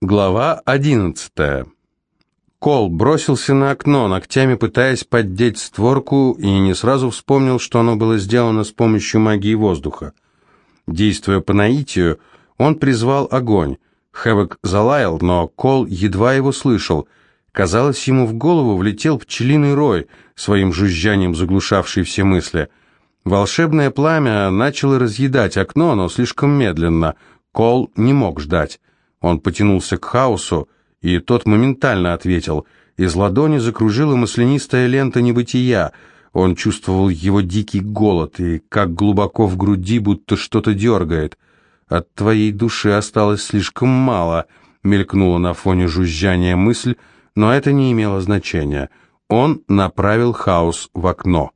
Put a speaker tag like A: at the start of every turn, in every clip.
A: Глава одиннадцатая. Кол бросился на окно, ногтями пытаясь поддеть створку, и не сразу вспомнил, что оно было сделано с помощью магии воздуха. Действуя по наитию, он призвал огонь. Хэвок залаял, но Кол едва его слышал. Казалось, ему в голову влетел пчелиный рой, своим жужжанием заглушавший все мысли. Волшебное пламя начало разъедать окно, но слишком медленно. Кол не мог ждать. Он потянулся к хаосу, и тот моментально ответил. Из ладони закружила маслянистая лента небытия. Он чувствовал его дикий голод, и как глубоко в груди будто что-то дергает. «От твоей души осталось слишком мало», — мелькнула на фоне жужжания мысль, но это не имело значения. Он направил хаос в окно.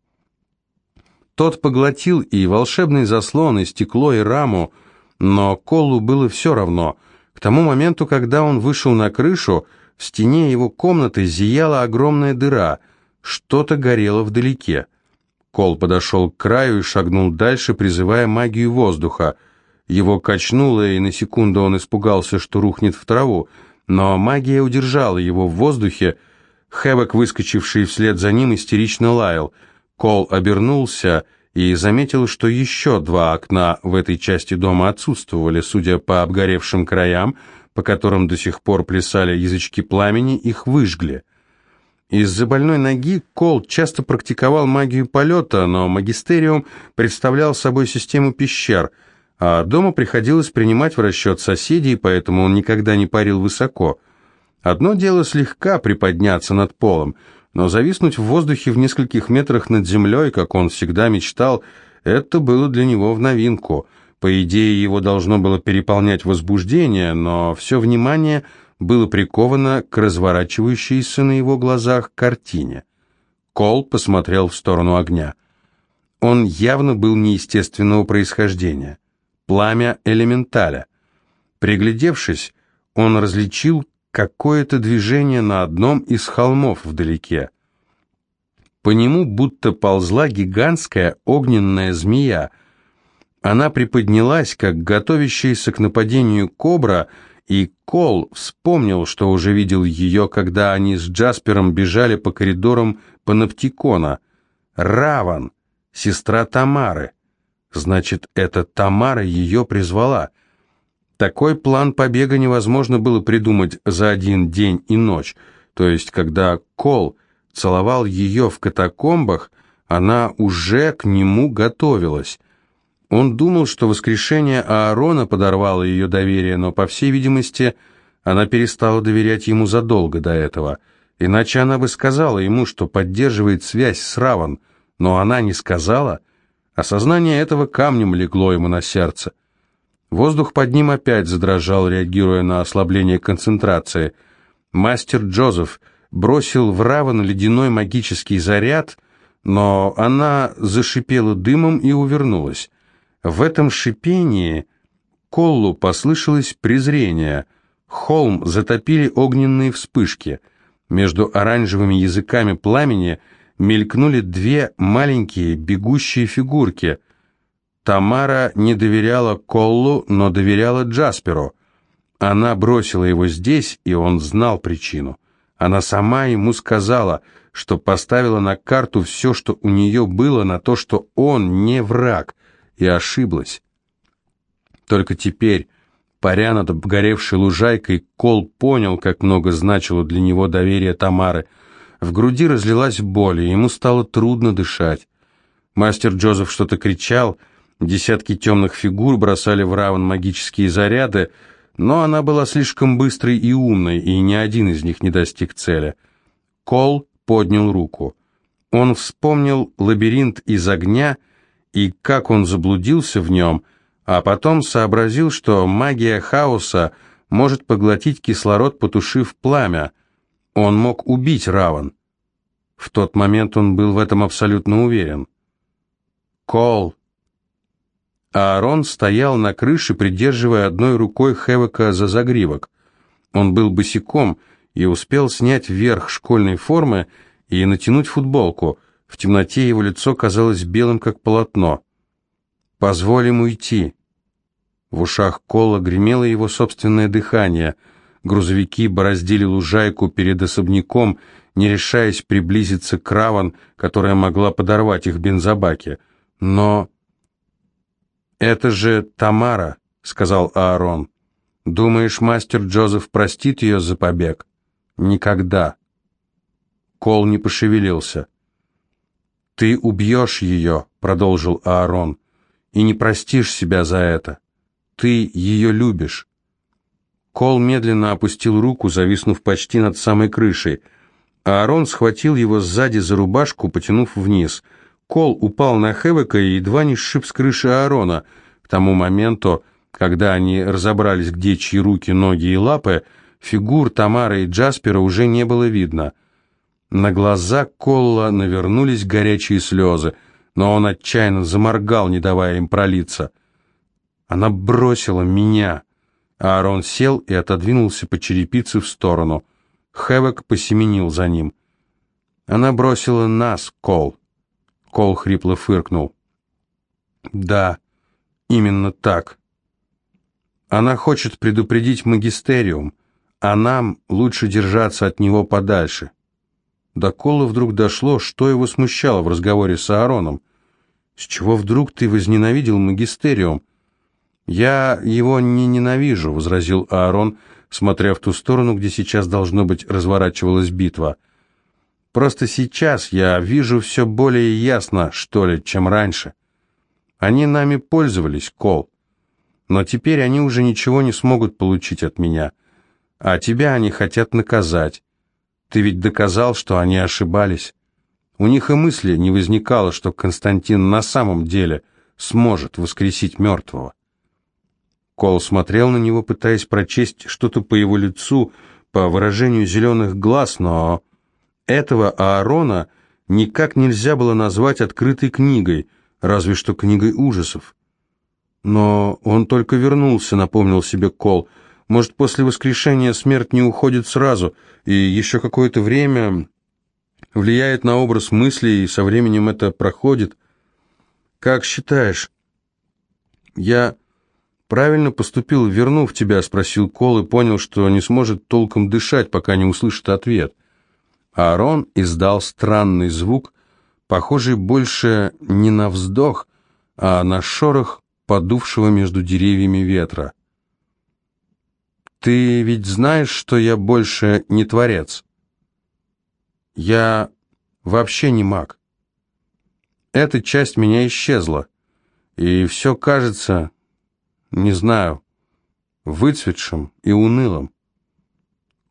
A: Тот поглотил и волшебный заслон, и стекло, и раму, но Колу было все равно — к тому моменту, когда он вышел на крышу, в стене его комнаты зияла огромная дыра, что-то горело вдалеке. Кол подошел к краю и шагнул дальше, призывая магию воздуха. Его качнуло, и на секунду он испугался, что рухнет в траву, но магия удержала его в воздухе. Хэбок, выскочивший вслед за ним, истерично лаял. Кол обернулся и заметил, что еще два окна в этой части дома отсутствовали, судя по обгоревшим краям, по которым до сих пор плясали язычки пламени, их выжгли. Из-за больной ноги Кол часто практиковал магию полета, но магистериум представлял собой систему пещер, а дома приходилось принимать в расчет соседей, поэтому он никогда не парил высоко. Одно дело слегка приподняться над полом – но зависнуть в воздухе в нескольких метрах над землей, как он всегда мечтал, это было для него в новинку. По идее, его должно было переполнять возбуждение, но все внимание было приковано к разворачивающейся на его глазах картине. Кол посмотрел в сторону огня. Он явно был неестественного происхождения. Пламя элементаля. Приглядевшись, он различил какое-то движение на одном из холмов вдалеке. По нему будто ползла гигантская огненная змея. Она приподнялась, как готовящаяся к нападению кобра, и Кол вспомнил, что уже видел ее, когда они с Джаспером бежали по коридорам Паноптикона. Раван, сестра Тамары. Значит, это Тамара ее призвала — такой план побега невозможно было придумать за один день и ночь, то есть когда Кол целовал ее в катакомбах, она уже к нему готовилась. Он думал, что воскрешение Аарона подорвало ее доверие, но, по всей видимости, она перестала доверять ему задолго до этого. Иначе она бы сказала ему, что поддерживает связь с Раван, но она не сказала. Осознание этого камнем легло ему на сердце. Воздух под ним опять задрожал, реагируя на ослабление концентрации. Мастер Джозеф бросил в Раван ледяной магический заряд, но она зашипела дымом и увернулась. В этом шипении Коллу послышалось презрение. Холм затопили огненные вспышки. Между оранжевыми языками пламени мелькнули две маленькие бегущие фигурки — Тамара не доверяла Коллу, но доверяла Джасперу. Она бросила его здесь, и он знал причину. Она сама ему сказала, что поставила на карту все, что у нее было, на то, что он не враг, и ошиблась. Только теперь, паря над обгоревшей лужайкой, Кол понял, как много значило для него доверие Тамары. В груди разлилась боль, и ему стало трудно дышать. Мастер Джозеф что-то кричал — Десятки темных фигур бросали в Раван магические заряды, но она была слишком быстрой и умной, и ни один из них не достиг цели. Кол поднял руку. Он вспомнил лабиринт из огня и как он заблудился в нем, а потом сообразил, что магия хаоса может поглотить кислород, потушив пламя. Он мог убить Раван. В тот момент он был в этом абсолютно уверен. «Кол!» Аарон стоял на крыше, придерживая одной рукой Хевека за загривок. Он был босиком и успел снять верх школьной формы и натянуть футболку. В темноте его лицо казалось белым, как полотно. «Позволь ему уйти». В ушах Кола гремело его собственное дыхание. Грузовики бороздили лужайку перед особняком, не решаясь приблизиться к Раван, которая могла подорвать их бензобаки. Но... «Это же Тамара», — сказал Аарон. «Думаешь, мастер Джозеф простит ее за побег?» «Никогда». Кол не пошевелился. «Ты убьешь ее», — продолжил Аарон, — «и не простишь себя за это. Ты ее любишь». Кол медленно опустил руку, зависнув почти над самой крышей. Аарон схватил его сзади за рубашку, потянув вниз. Кол упал на Хевека и едва не сшиб с крыши Аарона. К тому моменту, когда они разобрались, где чьи руки, ноги и лапы, фигур Тамары и Джаспера уже не было видно. На глаза Колла навернулись горячие слезы, но он отчаянно заморгал, не давая им пролиться. Она бросила меня. Аарон сел и отодвинулся по черепице в сторону. Хэвок посеменил за ним. Она бросила нас, Кол. Кол хрипло фыркнул. Да, именно так. Она хочет предупредить магистериум, а нам лучше держаться от него подальше. До Кола вдруг дошло, что его смущало в разговоре с Аароном. «С чего вдруг ты возненавидел магистериум?» «Я его не ненавижу», — возразил Аарон, смотря в ту сторону, где сейчас, должно быть, разворачивалась битва. «Просто сейчас я вижу все более ясно, что ли, чем раньше. Они нами пользовались, Кол, но теперь они уже ничего не смогут получить от меня, а тебя они хотят наказать. Ты ведь доказал, что они ошибались. У них и мысли не возникало, что Константин на самом деле сможет воскресить мертвого. Кол смотрел на него, пытаясь прочесть что-то по его лицу, по выражению зеленых глаз, но этого Аарона никак нельзя было назвать открытой книгой, разве что книгой ужасов. Но он только вернулся, напомнил себе Кол, — может, после воскрешения смерть не уходит сразу, и еще какое-то время влияет на образ мыслей, и со временем это проходит? Как считаешь, я правильно поступил, вернув тебя, спросил Кол и понял, что не сможет толком дышать, пока не услышит ответ. Аарон издал странный звук, похожий больше не на вздох, а на шорох подувшего между деревьями ветра. Ты ведь знаешь, что я больше не творец? Я вообще не маг. Эта часть меня исчезла, и все кажется, не знаю, выцветшим и унылым.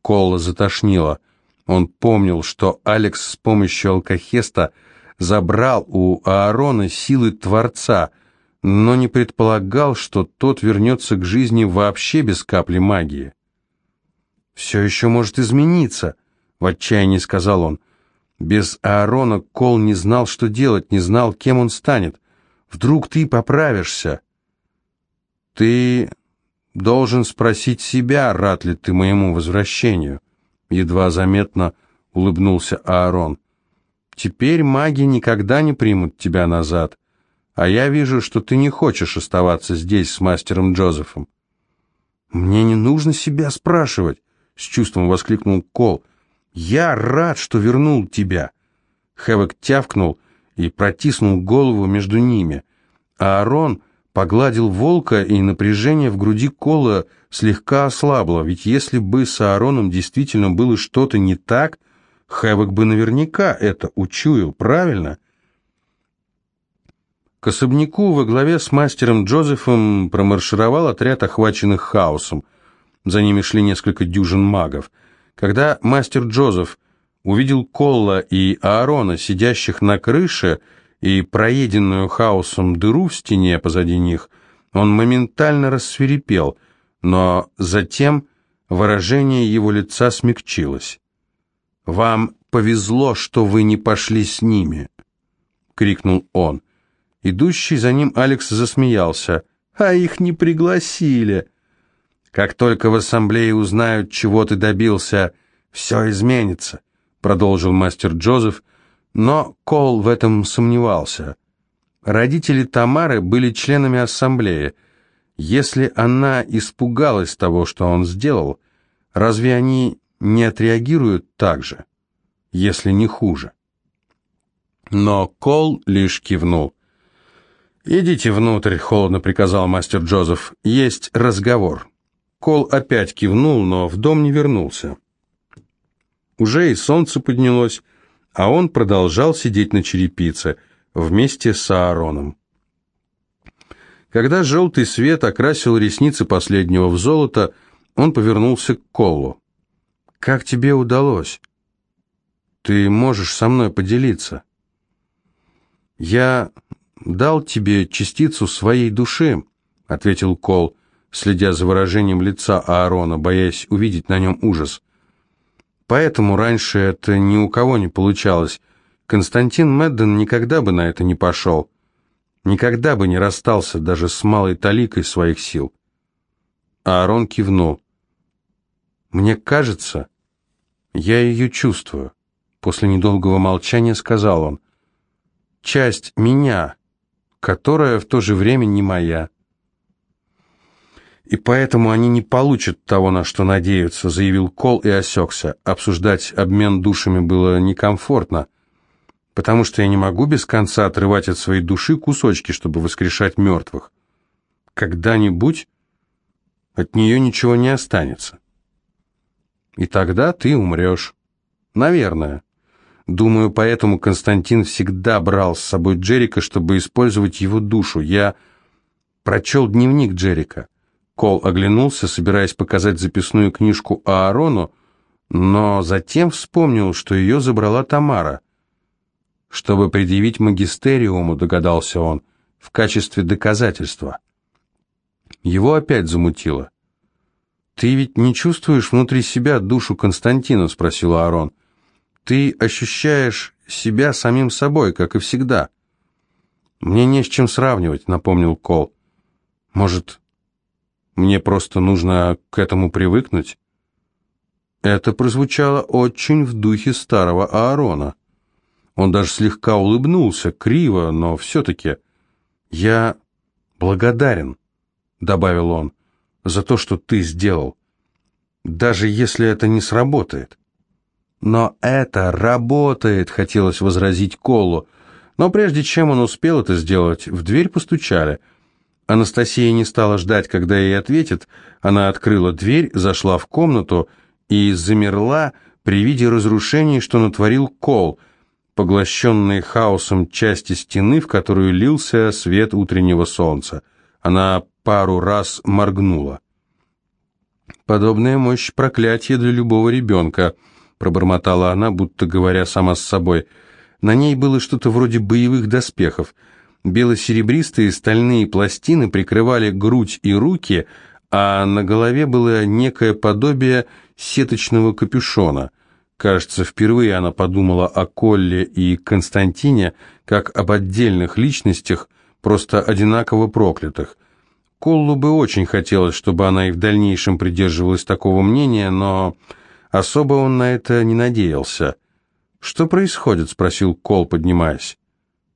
A: Кола затошнило. Он помнил, что Алекс с помощью алкохеста забрал у Аарона силы Творца — но не предполагал, что тот вернется к жизни вообще без капли магии. «Все еще может измениться», — в отчаянии сказал он. Без Аарона Кол не знал, что делать, не знал, кем он станет. Вдруг ты поправишься. Ты должен спросить себя, рад ли ты моему возвращению. Едва заметно улыбнулся Аарон. Теперь маги никогда не примут тебя назад а я вижу, что ты не хочешь оставаться здесь с мастером Джозефом». «Мне не нужно себя спрашивать», — с чувством воскликнул Кол. «Я рад, что вернул тебя». Хэвок тявкнул и протиснул голову между ними. Аарон погладил волка, и напряжение в груди Кола слегка ослабло, ведь если бы с Аароном действительно было что-то не так, Хэвок бы наверняка это учуял, правильно?» К особняку во главе с мастером Джозефом промаршировал отряд охваченных хаосом. За ними шли несколько дюжин магов. Когда мастер Джозеф увидел Колла и Аарона, сидящих на крыше, и проеденную хаосом дыру в стене позади них, он моментально рассверепел, но затем выражение его лица смягчилось. «Вам повезло, что вы не пошли с ними!» — крикнул он. Идущий за ним Алекс засмеялся. «А их не пригласили!» «Как только в ассамблее узнают, чего ты добился, все изменится», — продолжил мастер Джозеф, но Кол в этом сомневался. Родители Тамары были членами ассамблеи. Если она испугалась того, что он сделал, Разве они не отреагируют так же, если не хуже? Но Кол лишь кивнул. «Идите внутрь», — холодно приказал мастер Джозеф. «Есть разговор». Кол опять кивнул, но в дом не вернулся. Уже и солнце поднялось, а он продолжал сидеть на черепице вместе с Аароном. Когда желтый свет окрасил ресницы последнего в золото, он повернулся к Колу. «Как тебе удалось? Ты можешь со мной поделиться?» «Я дал тебе частицу своей души», — ответил Кол, следя за выражением лица Аарона, боясь увидеть на нем ужас. «Поэтому раньше это ни у кого не получалось. Константин Медден никогда бы на это не пошел, никогда бы не расстался даже с малой таликой своих сил». Аарон кивнул. «Мне кажется, я ее чувствую», — после недолгого молчания сказал он. «Часть меня, которая в то же время не моя». «И поэтому они не получат того, на что надеются», — заявил Кол и осекся. Обсуждать обмен душами было некомфортно, потому что я не могу без конца отрывать от своей души кусочки, чтобы воскрешать мертвых. Когда-нибудь от нее ничего не останется. И тогда ты умрешь. Наверное. Думаю, поэтому Константин всегда брал с собой Джерика, чтобы использовать его душу. Я прочел дневник Джерика. Кол оглянулся, собираясь показать записную книжку Аарону, но затем вспомнил, что ее забрала Тамара. Чтобы предъявить магистериуму, догадался он, в качестве доказательства. Его опять замутило. «Ты ведь не чувствуешь внутри себя душу Константина?» — спросил Аарон. «Ты ощущаешь себя самим собой, как и всегда». «Мне не с чем сравнивать», — напомнил Кол. «Может, мне просто нужно к этому привыкнуть?» Это прозвучало очень в духе старого Аарона. Он даже слегка улыбнулся, криво, но все-таки. «Я благодарен», — добавил он за то, что ты сделал, даже если это не сработает. Но это работает, хотелось возразить Колу, но прежде чем он успел это сделать, в дверь постучали. Анастасия не стала ждать, когда ей ответят. Она открыла дверь, зашла в комнату и замерла при виде разрушений, что натворил Кол, поглощенный хаосом части стены, в которую лился свет утреннего солнца. Она пару раз моргнула. «Подобная мощь проклятия для любого ребенка», — пробормотала она, будто говоря сама с собой. На ней было что-то вроде боевых доспехов. Бело-серебристые стальные пластины прикрывали грудь и руки, а на голове было некое подобие сеточного капюшона. Кажется, впервые она подумала о Колле и Константине как об отдельных личностях, просто одинаково проклятых. Коллу бы очень хотелось, чтобы она и в дальнейшем придерживалась такого мнения, но особо он на это не надеялся. «Что происходит?» — спросил Кол, поднимаясь.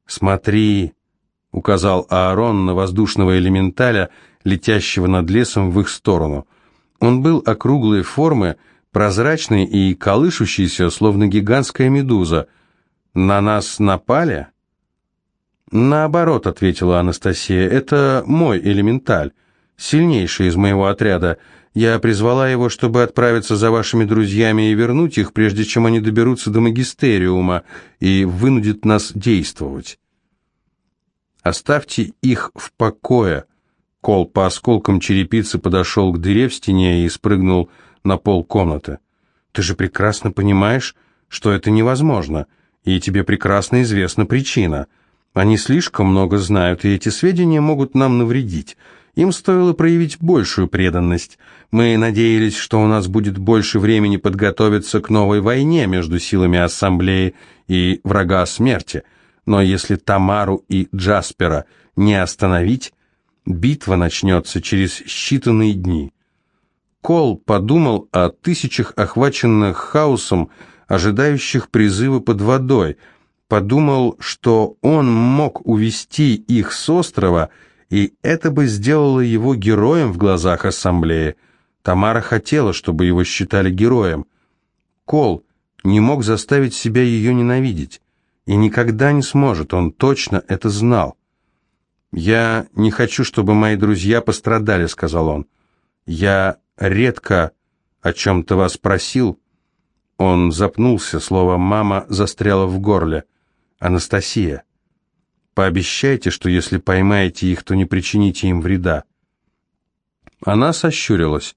A: «Смотри», — указал Аарон на воздушного элементаля, летящего над лесом в их сторону. Он был округлой формы, прозрачный и колышущийся, словно гигантская медуза. «На нас напали?» «Наоборот», — ответила Анастасия, — «это мой элементаль, сильнейший из моего отряда. Я призвала его, чтобы отправиться за вашими друзьями и вернуть их, прежде чем они доберутся до магистериума и вынудят нас действовать». «Оставьте их в покое», — Кол по осколкам черепицы подошел к дыре в стене и спрыгнул на пол комнаты. «Ты же прекрасно понимаешь, что это невозможно, и тебе прекрасно известна причина». Они слишком много знают, и эти сведения могут нам навредить. Им стоило проявить большую преданность. Мы надеялись, что у нас будет больше времени подготовиться к новой войне между силами Ассамблеи и врага смерти. Но если Тамару и Джаспера не остановить, битва начнется через считанные дни. Кол подумал о тысячах охваченных хаосом, ожидающих призыва под водой – подумал, что он мог увести их с острова, и это бы сделало его героем в глазах ассамблеи. Тамара хотела, чтобы его считали героем. Кол не мог заставить себя ее ненавидеть. И никогда не сможет, он точно это знал. «Я не хочу, чтобы мои друзья пострадали», — сказал он. «Я редко о чем-то вас просил». Он запнулся, слово «мама» застряло в горле. «Анастасия, пообещайте, что если поймаете их, то не причините им вреда». Она сощурилась.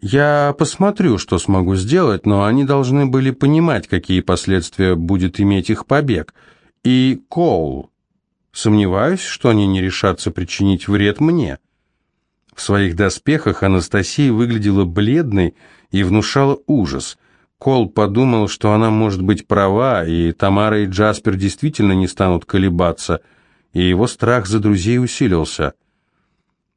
A: «Я посмотрю, что смогу сделать, но они должны были понимать, какие последствия будет иметь их побег. И Коул. Сомневаюсь, что они не решатся причинить вред мне». В своих доспехах Анастасия выглядела бледной и внушала ужас. Кол подумал, что она может быть права, и Тамара и Джаспер действительно не станут колебаться, и его страх за друзей усилился.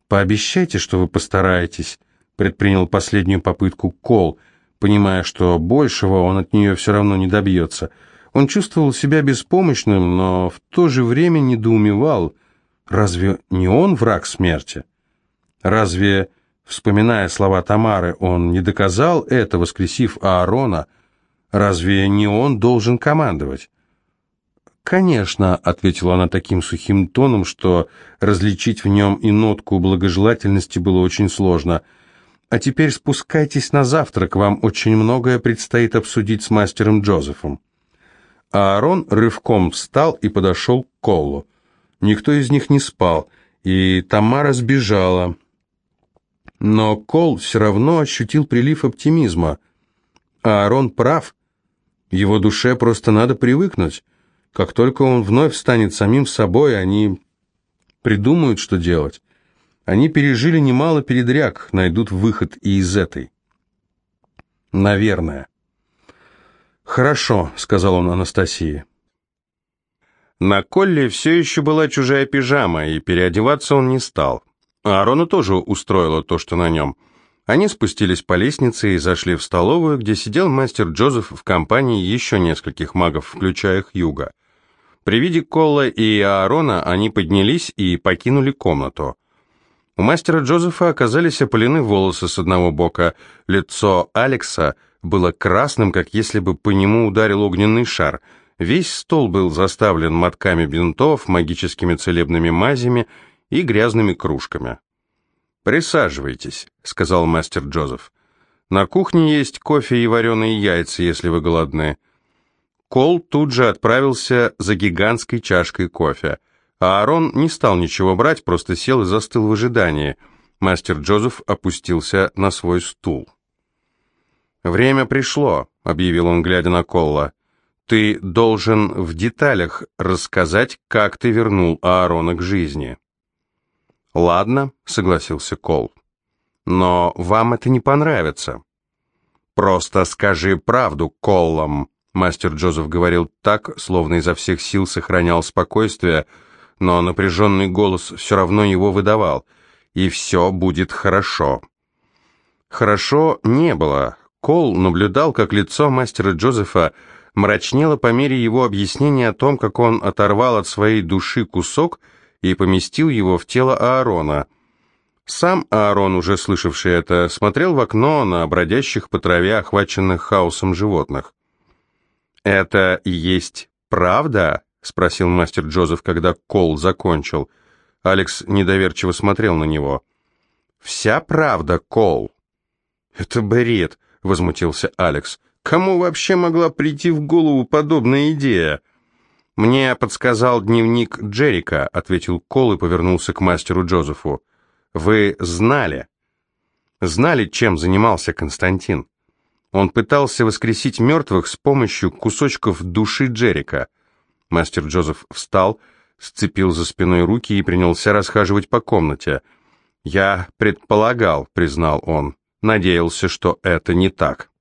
A: «Пообещайте, что вы постараетесь», — предпринял последнюю попытку Кол, понимая, что большего он от нее все равно не добьется. Он чувствовал себя беспомощным, но в то же время недоумевал, разве не он враг смерти? Разве, вспоминая слова Тамары, он не доказал это, воскресив Аарона? Разве не он должен командовать? «Конечно», — ответила она таким сухим тоном, что различить в нем и нотку благожелательности было очень сложно. «А теперь спускайтесь на завтрак, вам очень многое предстоит обсудить с мастером Джозефом». Аарон рывком встал и подошел к Колу. Никто из них не спал, и Тамара сбежала. Но Кол все равно ощутил прилив оптимизма. Аарон прав. Его душе просто надо привыкнуть. Как только он вновь станет самим собой, они придумают, что делать. Они пережили немало передряг, найдут выход и из этой. Наверное. «Хорошо», — сказал он Анастасии. На Колле все еще была чужая пижама, и переодеваться он не стал. Аарону тоже устроило то, что на нем. Они спустились по лестнице и зашли в столовую, где сидел мастер Джозеф в компании еще нескольких магов, включая Хьюга. При виде Колла и Аарона они поднялись и покинули комнату. У мастера Джозефа оказались опалены волосы с одного бока. Лицо Алекса было красным, как если бы по нему ударил огненный шар. Весь стол был заставлен мотками бинтов, магическими целебными мазями и грязными кружками. «Присаживайтесь», — сказал мастер Джозеф. «На кухне есть кофе и вареные яйца, если вы голодны. Кол тут же отправился за гигантской чашкой кофе. А Аарон не стал ничего брать, просто сел и застыл в ожидании. Мастер Джозеф опустился на свой стул. «Время пришло», — объявил он, глядя на Колла. «Ты должен в деталях рассказать, как ты вернул Аарона к жизни». «Ладно», — согласился Кол. «Но вам это не понравится». «Просто скажи правду Коллам», Мастер Джозеф говорил так, словно изо всех сил сохранял спокойствие, но напряженный голос все равно его выдавал. «И все будет хорошо». Хорошо не было. Кол наблюдал, как лицо мастера Джозефа мрачнело по мере его объяснения о том, как он оторвал от своей души кусок и поместил его в тело Аарона. Сам Аарон, уже слышавший это, смотрел в окно на бродящих по траве, охваченных хаосом животных. «Это и есть правда?» — спросил мастер Джозеф, когда Кол закончил. Алекс недоверчиво смотрел на него. «Вся правда, Кол?» «Это бред», — возмутился Алекс. «Кому вообще могла прийти в голову подобная идея?» «Мне подсказал дневник Джерика», — ответил Кол и повернулся к мастеру Джозефу. «Вы знали?» «Знали, чем занимался Константин?» Он пытался воскресить мертвых с помощью кусочков души Джерика. Мастер Джозеф встал, сцепил за спиной руки и принялся расхаживать по комнате. «Я предполагал», — признал он, — «надеялся, что это не так».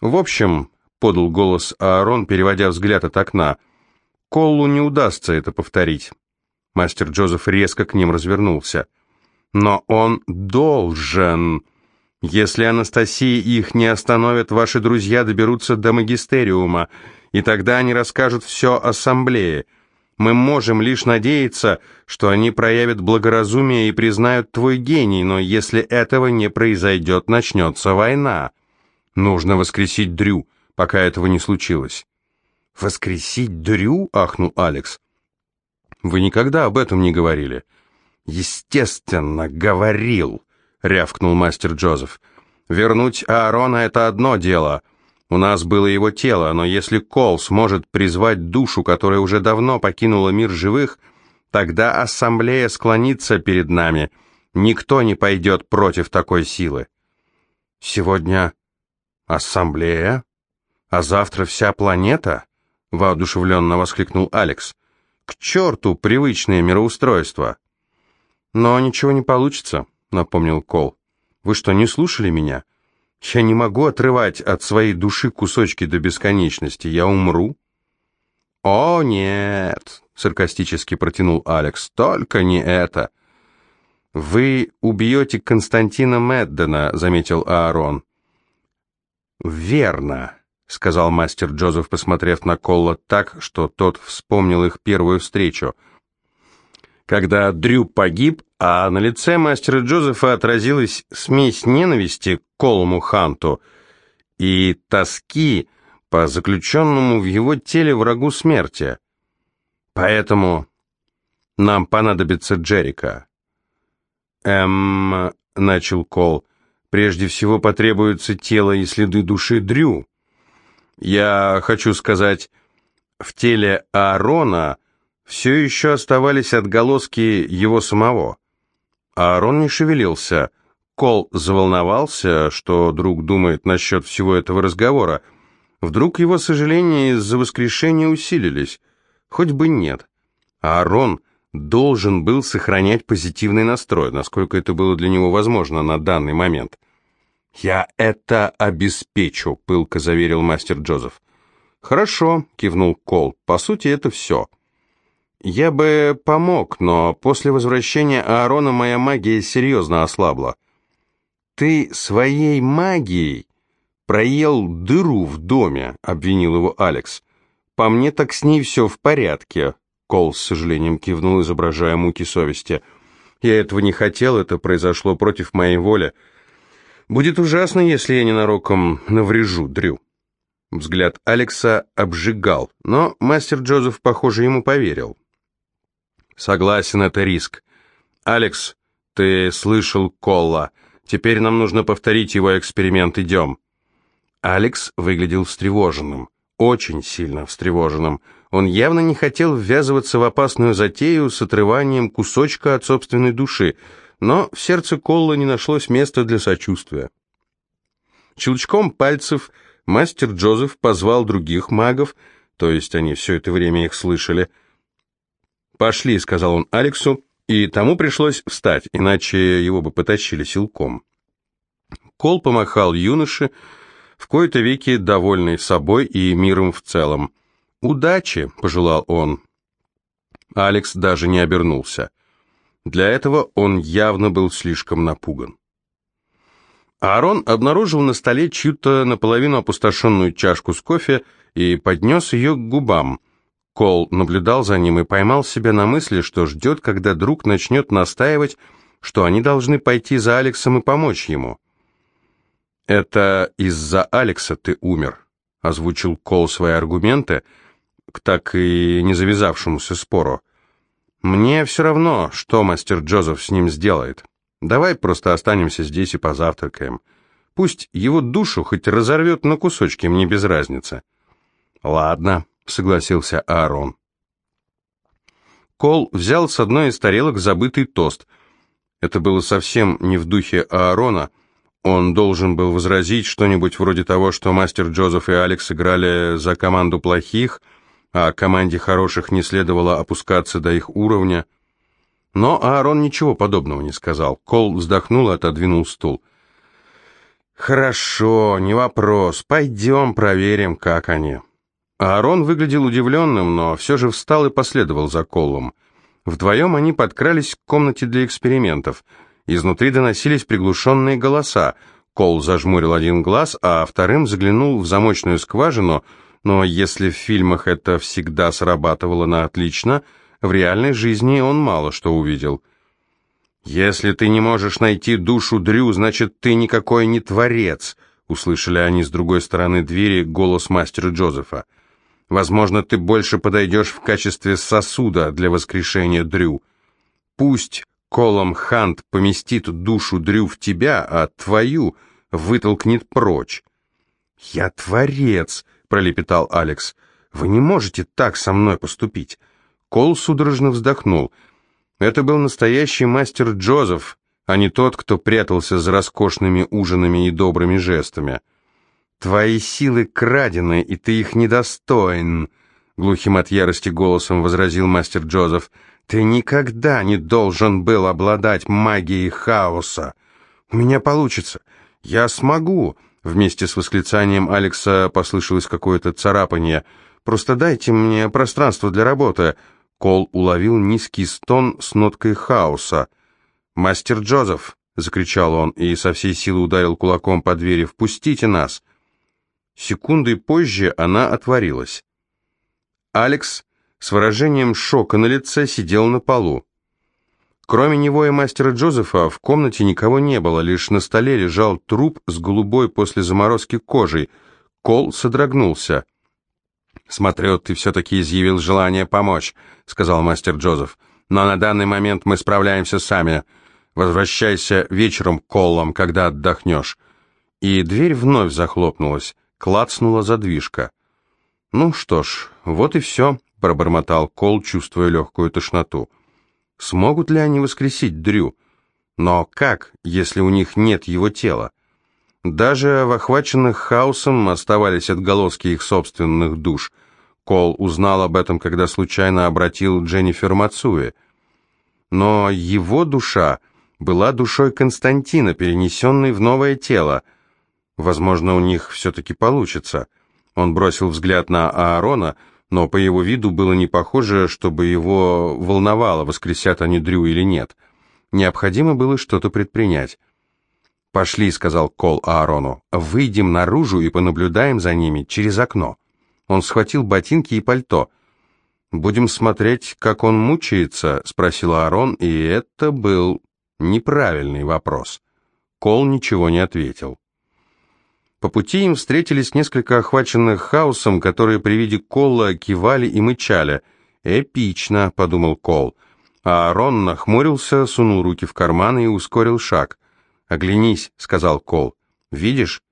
A: «В общем», — подал голос Аарон, переводя взгляд от окна, — «Коллу не удастся это повторить». Мастер Джозеф резко к ним развернулся. «Но он должен...» Если Анастасия их не остановит, ваши друзья доберутся до магистериума, и тогда они расскажут все ассамблее. Мы можем лишь надеяться, что они проявят благоразумие и признают твой гений, но если этого не произойдет, начнется война. Нужно воскресить Дрю, пока этого не случилось». «Воскресить Дрю?» — ахнул Алекс. «Вы никогда об этом не говорили». «Естественно, говорил», — рявкнул мастер Джозеф. «Вернуть Аарона — это одно дело. У нас было его тело, но если Кол сможет призвать душу, которая уже давно покинула мир живых, тогда ассамблея склонится перед нами. Никто не пойдет против такой силы». «Сегодня ассамблея? А завтра вся планета?» — воодушевленно воскликнул Алекс. «К черту привычное мироустройство!» «Но ничего не получится», — напомнил Кол. «Вы что, не слушали меня? Я не могу отрывать от своей души кусочки до бесконечности. Я умру». «О, нет!» — саркастически протянул Алекс. «Только не это!» «Вы убьете Константина Меддена», — заметил Аарон. «Верно», — сказал мастер Джозеф, посмотрев на Колла так, что тот вспомнил их первую встречу — когда Дрю погиб, а на лице мастера Джозефа отразилась смесь ненависти к Колому Ханту и тоски по заключенному в его теле врагу смерти. Поэтому нам понадобится Джерика. «Эм...» — начал Кол. «Прежде всего потребуется тело и следы души Дрю. Я хочу сказать, в теле Аарона все еще оставались отголоски его самого. Аарон не шевелился. Кол заволновался, что друг думает насчет всего этого разговора. Вдруг его сожаления из-за воскрешения усилились. Хоть бы нет. Аарон должен был сохранять позитивный настрой, насколько это было для него возможно на данный момент. «Я это обеспечу», — пылко заверил мастер Джозеф. «Хорошо», — кивнул Кол, — «по сути, это все». Я бы помог, но после возвращения Аарона моя магия серьезно ослабла. Ты своей магией проел дыру в доме, обвинил его Алекс. По мне так с ней все в порядке. Кол с сожалением кивнул, изображая муки совести. Я этого не хотел, это произошло против моей воли. Будет ужасно, если я ненароком наврежу Дрю. Взгляд Алекса обжигал, но мастер Джозеф, похоже, ему поверил. Согласен, это риск. Алекс, ты слышал Колла. Теперь нам нужно повторить его эксперимент. Идем. Алекс выглядел встревоженным. Очень сильно встревоженным. Он явно не хотел ввязываться в опасную затею с отрыванием кусочка от собственной души, но в сердце Колла не нашлось места для сочувствия. Щелчком пальцев мастер Джозеф позвал других магов, то есть они все это время их слышали, «Пошли», — сказал он Алексу, и тому пришлось встать, иначе его бы потащили силком. Кол помахал юноше, в кои-то веки довольный собой и миром в целом. «Удачи», — пожелал он. Алекс даже не обернулся. Для этого он явно был слишком напуган. Аарон обнаружил на столе чью-то наполовину опустошенную чашку с кофе и поднес ее к губам — Кол наблюдал за ним и поймал себя на мысли, что ждет, когда друг начнет настаивать, что они должны пойти за Алексом и помочь ему. «Это из-за Алекса ты умер», — озвучил Кол свои аргументы к так и не завязавшемуся спору. «Мне все равно, что мастер Джозеф с ним сделает. Давай просто останемся здесь и позавтракаем. Пусть его душу хоть разорвет на кусочки, мне без разницы». «Ладно», согласился Аарон. Кол взял с одной из тарелок забытый тост. Это было совсем не в духе Аарона. Он должен был возразить что-нибудь вроде того, что мастер Джозеф и Алекс играли за команду плохих, а команде хороших не следовало опускаться до их уровня. Но Аарон ничего подобного не сказал. Кол вздохнул и отодвинул стул. «Хорошо, не вопрос. Пойдем проверим, как они». Аарон выглядел удивленным, но все же встал и последовал за Колом. Вдвоем они подкрались к комнате для экспериментов. Изнутри доносились приглушенные голоса. Кол зажмурил один глаз, а вторым заглянул в замочную скважину, Но если в фильмах это всегда срабатывало на отлично, в реальной жизни он мало что увидел. «Если ты не можешь найти душу Дрю, значит, ты никакой не творец», услышали они с другой стороны двери голос мастера Джозефа. «Возможно, ты больше подойдешь в качестве сосуда для воскрешения Дрю. Пусть Колом Хант поместит душу Дрю в тебя, а твою вытолкнет прочь». «Я творец», — пролепетал Алекс. «Вы не можете так со мной поступить». Кол судорожно вздохнул. Это был настоящий мастер Джозеф, а не тот, кто прятался за роскошными ужинами и добрыми жестами. «Твои силы крадены, и ты их недостоин», — глухим от ярости голосом возразил мастер Джозеф. «Ты никогда не должен был обладать магией хаоса. У меня получится. Я смогу». Вместе с восклицанием Алекса послышалось какое-то царапание. «Просто дайте мне пространство для работы». Кол уловил низкий стон с ноткой хаоса. «Мастер Джозеф!» — закричал он и со всей силы ударил кулаком по двери. «Впустите нас!» Секундой позже она отворилась. Алекс с выражением шока на лице сидел на полу. Кроме него и мастера Джозефа в комнате никого не было, лишь на столе лежал труп с голубой после заморозки кожей. Кол содрогнулся. «Смотрю, ты все-таки изъявил желание помочь», — сказал мастер Джозеф. «Но на данный момент мы справляемся сами. Возвращайся вечером коллом, когда отдохнешь». И дверь вновь захлопнулась, клацнула задвижка. «Ну что ж, вот и все», — пробормотал Кол, чувствуя легкую тошноту. «Смогут ли они воскресить Дрю? Но как, если у них нет его тела?» Даже в охваченных хаосом оставались отголоски их собственных душ. Кол узнал об этом, когда случайно обратил Дженнифер Мацуэ. Но его душа была душой Константина, перенесенной в новое тело. Возможно, у них все-таки получится. Он бросил взгляд на Аарона, но по его виду было не похоже, чтобы его волновало, воскресят они Дрю или нет. Необходимо было что-то предпринять. «Пошли», — сказал Кол Аарону, — «выйдем наружу и понаблюдаем за ними через окно». Он схватил ботинки и пальто. «Будем смотреть, как он мучается?» — спросил Аарон, и это был неправильный вопрос. Кол ничего не ответил. По пути им встретились несколько охваченных хаосом, которые при виде Колла кивали и мычали. «Эпично», — подумал Кол. А Аарон нахмурился, сунул руки в карманы и ускорил шаг. «Оглянись», — сказал Кол. «Видишь?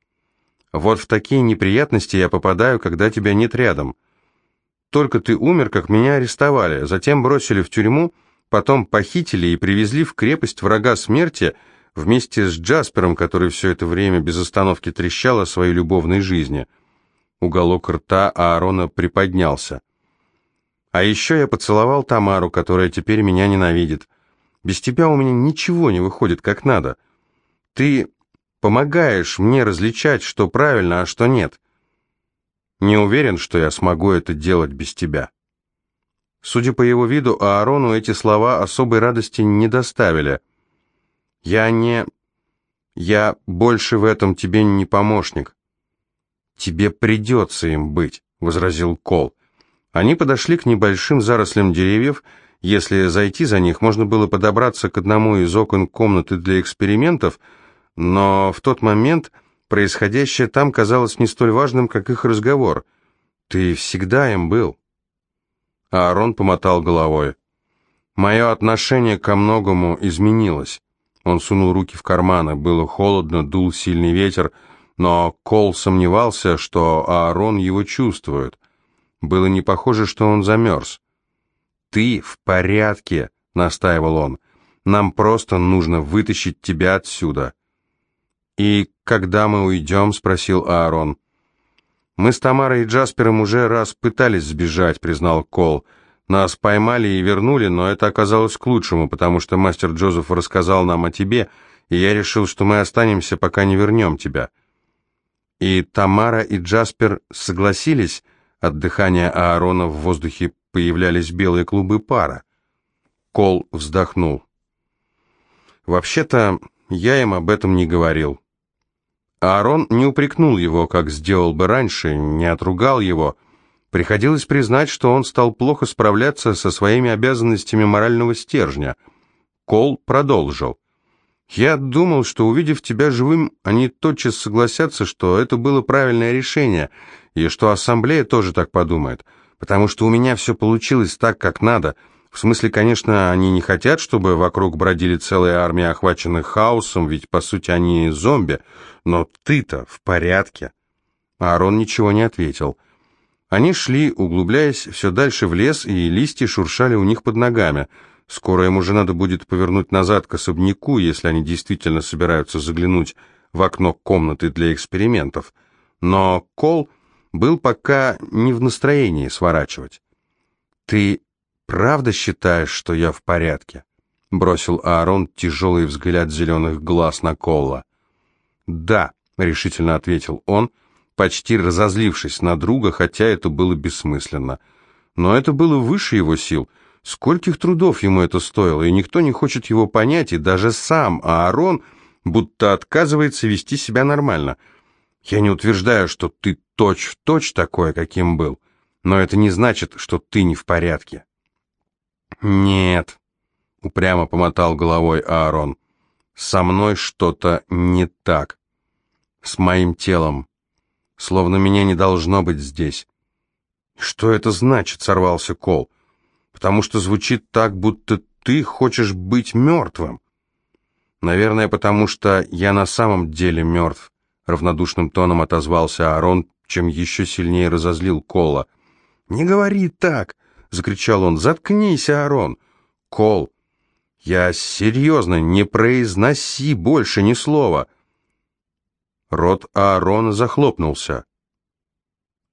A: Вот в такие неприятности я попадаю, когда тебя нет рядом. Только ты умер, как меня арестовали, затем бросили в тюрьму, потом похитили и привезли в крепость врага смерти вместе с Джаспером, который все это время без остановки трещал о своей любовной жизни». Уголок рта Аарона приподнялся. «А еще я поцеловал Тамару, которая теперь меня ненавидит. Без тебя у меня ничего не выходит как надо». Ты помогаешь мне различать, что правильно, а что нет. Не уверен, что я смогу это делать без тебя». Судя по его виду, Аарону эти слова особой радости не доставили. «Я не... Я больше в этом тебе не помощник». «Тебе придется им быть», — возразил Кол. Они подошли к небольшим зарослям деревьев. Если зайти за них, можно было подобраться к одному из окон комнаты для экспериментов — но в тот момент происходящее там казалось не столь важным, как их разговор. «Ты всегда им был». Аарон помотал головой. «Мое отношение ко многому изменилось». Он сунул руки в карманы. Было холодно, дул сильный ветер, но Кол сомневался, что Аарон его чувствует. Было не похоже, что он замерз. «Ты в порядке», — настаивал он. «Нам просто нужно вытащить тебя отсюда». «И когда мы уйдем?» — спросил Аарон. «Мы с Тамарой и Джаспером уже раз пытались сбежать», — признал Кол. «Нас поймали и вернули, но это оказалось к лучшему, потому что мастер Джозеф рассказал нам о тебе, и я решил, что мы останемся, пока не вернем тебя». И Тамара и Джаспер согласились, от дыхания Аарона в воздухе появлялись белые клубы пара. Кол вздохнул. «Вообще-то я им об этом не говорил». Аарон не упрекнул его, как сделал бы раньше, не отругал его. Приходилось признать, что он стал плохо справляться со своими обязанностями морального стержня. Кол продолжил. «Я думал, что, увидев тебя живым, они тотчас согласятся, что это было правильное решение, и что ассамблея тоже так подумает, потому что у меня все получилось так, как надо». В смысле, конечно, они не хотят, чтобы вокруг бродили целые армии, охваченных хаосом, ведь, по сути, они зомби. Но ты-то в порядке. Аарон ничего не ответил. Они шли, углубляясь все дальше в лес, и листья шуршали у них под ногами. Скоро им уже надо будет повернуть назад к особняку, если они действительно собираются заглянуть в окно комнаты для экспериментов. Но Кол был пока не в настроении сворачивать. «Ты правда считаешь, что я в порядке?» — бросил Аарон тяжелый взгляд зеленых глаз на Колла. «Да», — решительно ответил он, почти разозлившись на друга, хотя это было бессмысленно. Но это было выше его сил. Скольких трудов ему это стоило, и никто не хочет его понять, и даже сам Аарон будто отказывается вести себя нормально. Я не утверждаю, что ты точь-в-точь точь такой, каким был, но это не значит, что ты не в порядке. «Нет», — упрямо помотал головой Аарон, — «со мной что-то не так. С моим телом. Словно меня не должно быть здесь». «Что это значит?» — сорвался Кол. «Потому что звучит так, будто ты хочешь быть мертвым». «Наверное, потому что я на самом деле мертв», — равнодушным тоном отозвался Аарон, чем еще сильнее разозлил Кола. «Не говори так!» — закричал он. «Заткнись, Аарон!» «Кол, я серьезно, не произноси больше ни слова!» Рот Аарона захлопнулся.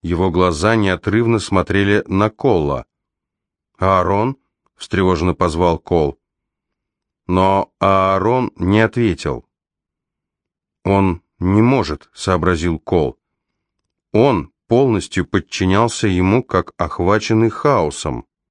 A: Его глаза неотрывно смотрели на Колла. «Аарон?» — встревоженно позвал Кол. Но Аарон не ответил. «Он не может», — сообразил Кол. «Он полностью подчинялся ему как охваченный хаосом.